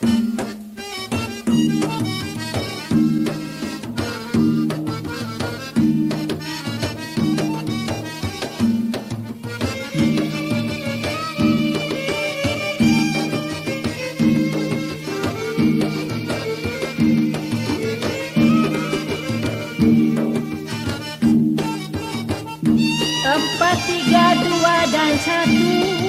Empat, tiga, dua, dan satu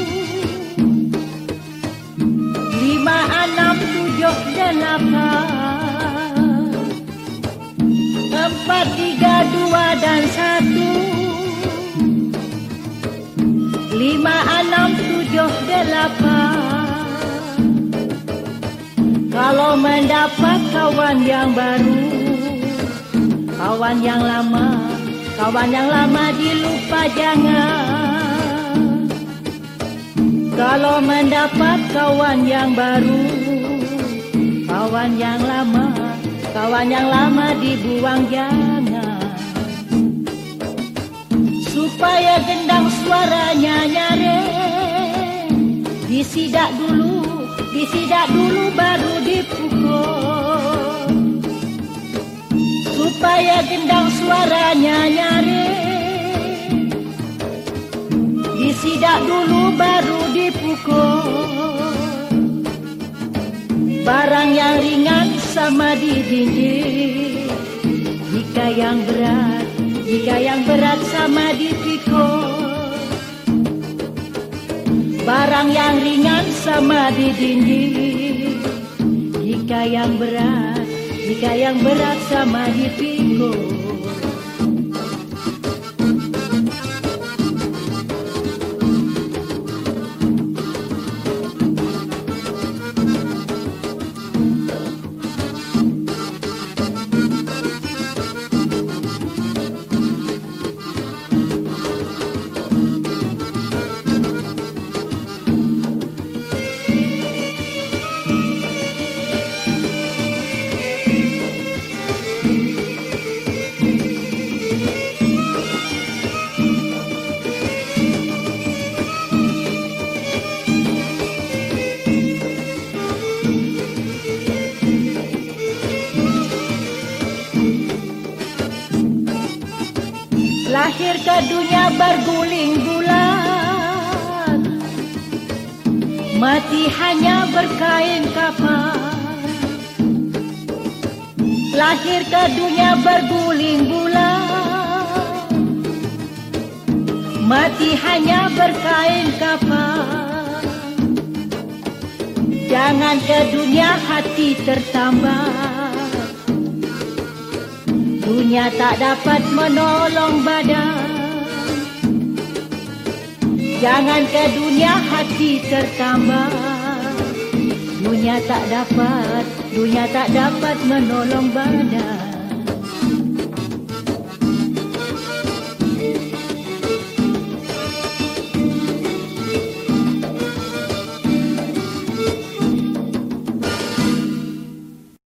delapan Empat, tiga, dua, dan satu. Lima, enam, tujuh, delapan. Kalau mendapat kawan yang baru Kawan yang lama Kawan yang lama dilupa jangan. Kalau mendapat kawan yang baru Kawan yang lama Kawan yang lama dibuang jangan. Supaya gendang suaranya nyaring Disidak dulu Disidak dulu baru dipukul. Supaya gendang suaranya nyaring Disidak dulu baru dipukul Barang yang ringan sama didindik Jika yang berat, jika yang berat sama dipikul Barang yang ringan sama didindik Jika yang berat jika yang berat sama dipikul lahir ke dunia berguling bulan. Mati hanya berkain kapan Lahir ke dunia berguling bulan. Mati hanya berkain kapan Jangan ke dunia hati tertambah Dunia tak dapat menolong badan. Jangan ke dunia hati tertambah. Dunia tak dapat, dunia tak dapat menolong badan